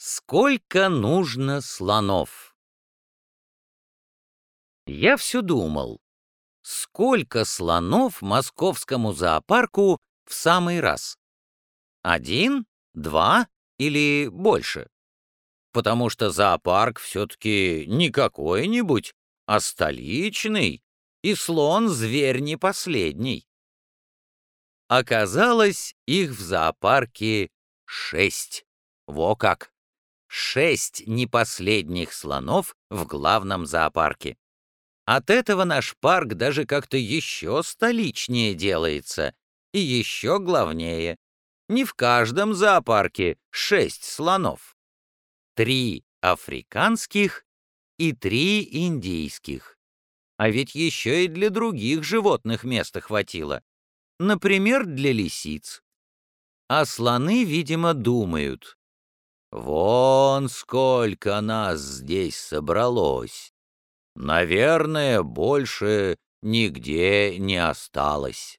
Сколько нужно слонов? Я все думал, сколько слонов московскому зоопарку в самый раз? Один, два или больше? Потому что зоопарк все-таки не какой-нибудь, а столичный, и слон — зверь не последний. Оказалось, их в зоопарке шесть. Во как! Шесть непоследних слонов в главном зоопарке. От этого наш парк даже как-то еще столичнее делается и еще главнее. Не в каждом зоопарке шесть слонов. Три африканских и три индийских. А ведь еще и для других животных места хватило. Например, для лисиц. А слоны, видимо, думают, Вон сколько нас здесь собралось. Наверное, больше нигде не осталось.